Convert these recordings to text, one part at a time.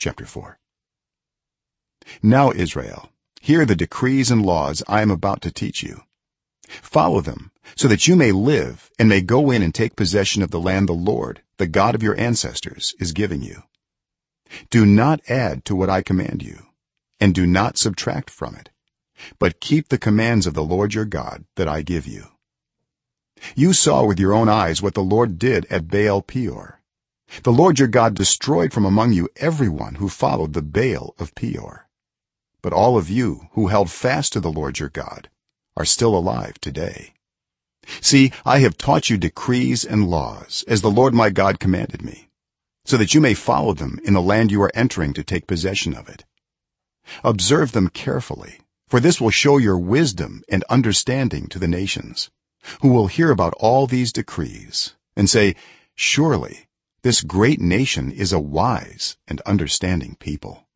chapter 4 now israel hear the decrees and laws i am about to teach you. Follow them so that you may live and may go in and take possession of the land the lord the god of your ancestors is giving you. Do not add to what i command you and do not subtract from it but keep the commands of the lord your god that i give you. You saw with your own eyes what the lord did at baal peor the lord your god destroyed from among you everyone who followed the baal of peor. But all of you who held fast to the lord your god are still alive today. See i have taught you decrees and laws as the lord my god commanded me so that you may follow them in the land you are entering to take possession of it. Observe them carefully for this will show your wisdom and understanding to the nations who will hear about all these decrees and say surely this great nation is a wise and understanding people.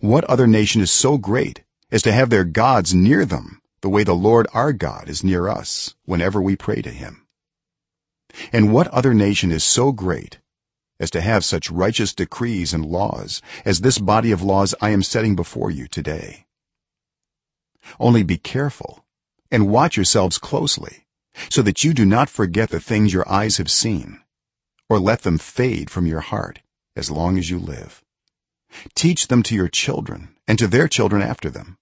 What other nation is so great as to have their gods near them the way the lord our god is near us whenever we pray to him? And what other nation is so great as to have such righteous decrees and laws as this body of laws i am setting before you today? Only be careful and watch yourselves closely so that you do not forget the things your eyes have seen or let them fade from your heart as long as you live. Teach them to your children and to their children after them.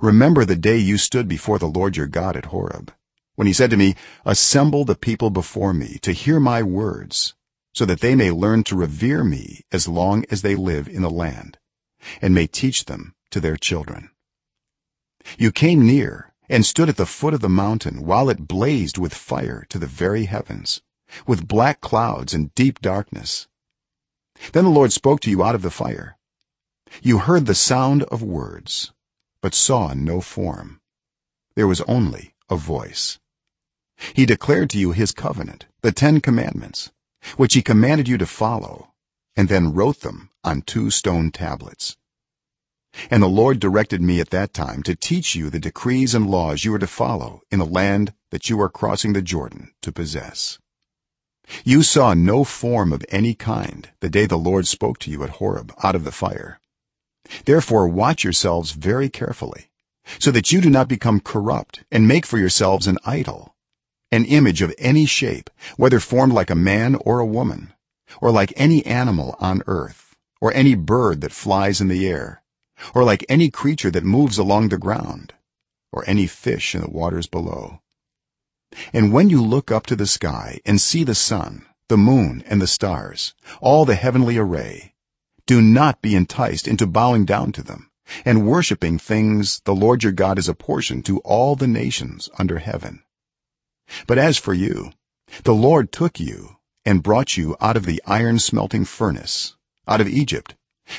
Remember the day you stood before the lord your god at horeb when he said to me assemble the people before me to hear my words so that they may learn to revere me as long as they live in the land and may teach them to their children. You came near and stood at the foot of the mountain while it blazed with fire to the very heavens with black clouds and deep darkness. Then the lord spoke to you out of the fire. You heard the sound of words but saw no form. There was only a voice. He declared to you his covenant the 10 commandments which he commanded you to follow and then wrote them on two stone tablets. And the lord directed me at that time to teach you the decrees and laws you are to follow in the land that you are crossing the jordan to possess you saw no form of any kind the day the lord spoke to you at horeb out of the fire. Therefore watch yourselves very carefully so that you do not become corrupt and make for yourselves an idol an image of any shape whether formed like a man or a woman or like any animal on earth or any bird that flies in the air or like any creature that moves along the ground or any fish in the waters below and when you look up to the sky and see the sun the moon and the stars all the heavenly array do not be enticed into bowing down to them and worshipping things the lord your god has apportioned to all the nations under heaven. But as for you the lord took you and brought you out of the iron smelting furnace out of egypt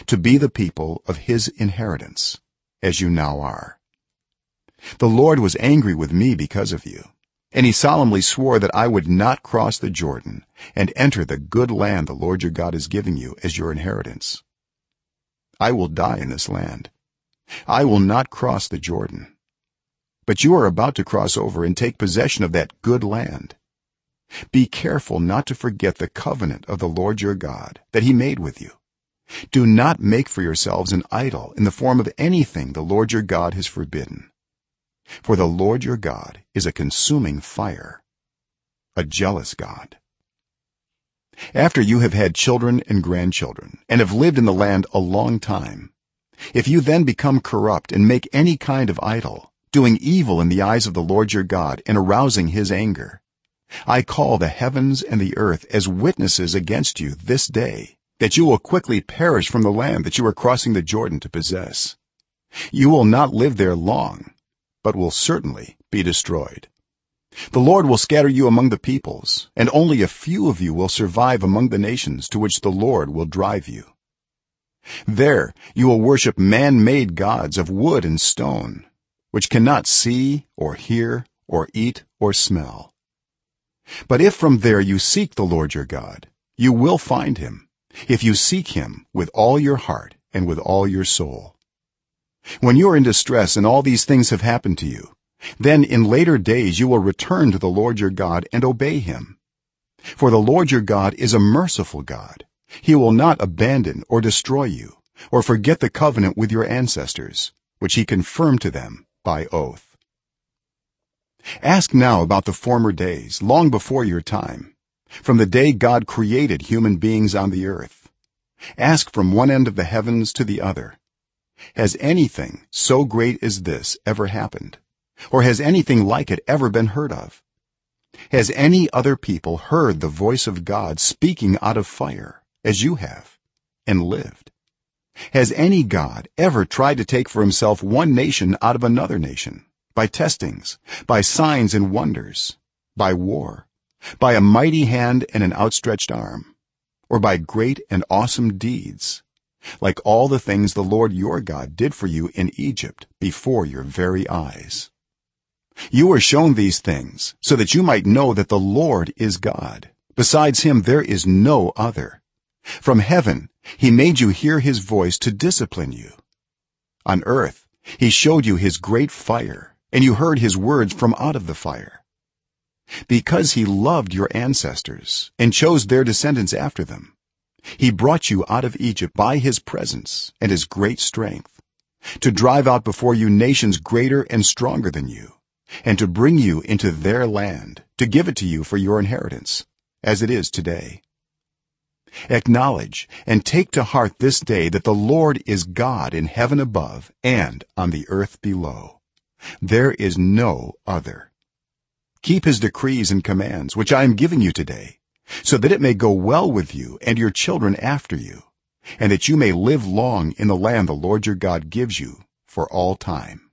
to be the people of his inheritance as you now are. The lord was angry with me because of you and he solemnly swore that i would not cross the jordan and enter the good land the lord your god is giving you as your inheritance. I will die in this land. I will not cross the jordan. But you are about to cross over and take possession of that good land. Be careful not to forget the covenant of the lord your god that he made with you. Do not make for yourselves an idol in the form of anything the lord your god has forbidden for the lord your god is a consuming fire a jealous god. After you have had children and grandchildren and have lived in the land a long time if you then become corrupt and make any kind of idol doing evil in the eyes of the lord your god and arousing his anger i call the heavens and the earth as witnesses against you this day that you will quickly perish from the land that you are crossing the jordan to possess. You will not live there long but will certainly be destroyed. The lord will scatter you among the peoples and only a few of you will survive among the nations to which the lord will drive you. There you will worship man-made gods of wood and stone which cannot see or hear or eat or smell. But if from there you seek the lord your god you will find him if you seek him with all your heart and with all your soul when you are in distress and all these things have happened to you then in later days you will return to the lord your god and obey him. For the lord your god is a merciful god. He will not abandon or destroy you or forget the covenant with your ancestors which he confirmed to them by oath. Ask now about the former days long before your time from the day god created human beings on the earth. Ask from one end of the heavens to the other has anything so great as this ever happened? Or has anything like it ever been heard of? Has any other people heard the voice of god speaking out of fire as you have and lived? Has any god ever tried to take for himself one nation out of another nation by testings by signs and wonders by war by a mighty hand and an outstretched arm or by great and awesome deeds like all the things the lord your god did for you in egypt before your very eyes. You were shown these things so that you might know that the lord is god. Besides him there is no other. From heaven he made you hear his voice to discipline you. On earth he showed you his great fire and you heard his words from out of the fire. Because he loved your ancestors and chose their descendants after them he brought you out of egypt by his presence and his great strength to drive out before you nations greater and stronger than you and to bring you into their land to give it to you for your inheritance as it is today. Acknowledge and take to heart this day that the lord is god in heaven above and on the earth below. There is no other. Keep his decrees and commands which i am giving you today so that it may go well with you and your children after you and that you may live long in the land the lord your god gives you for all time.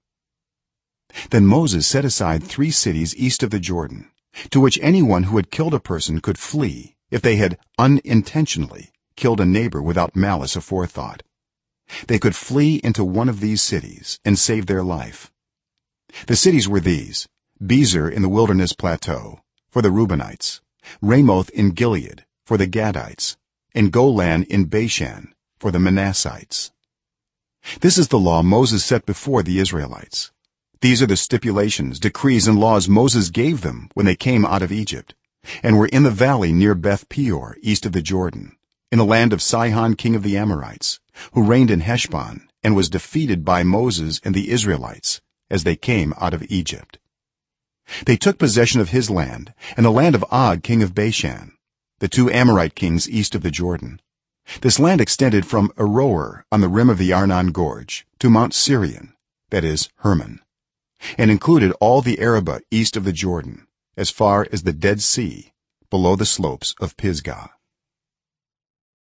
Then moses set aside 3 cities east of the jordan to which anyone who had killed a person could flee if they had unintentionally killed a neighbor without malice aforethought. They could flee into one of these cities and save their life. The cities were these bezer in the wilderness plateau for the reubenites ramoth in gilead for the gadites and golan in bashan for the manassites. This is the law moses set before the israelites. These are the stipulations decrees and laws moses gave them when they came out of egypt and were in the valley near beth peor east of the jordan in the land of sihon king of the amorites who reigned in heshbon and was defeated by moses and the israelites as they came out of egypt they took possession of his land and the land of og king of bashan the two amorite kings east of the jordan. This land extended from aroer on the rim of the arnon gorge to mount sirion that is hermon and included all the arabah east of the jordan as far as the dead sea below the slopes of pisgah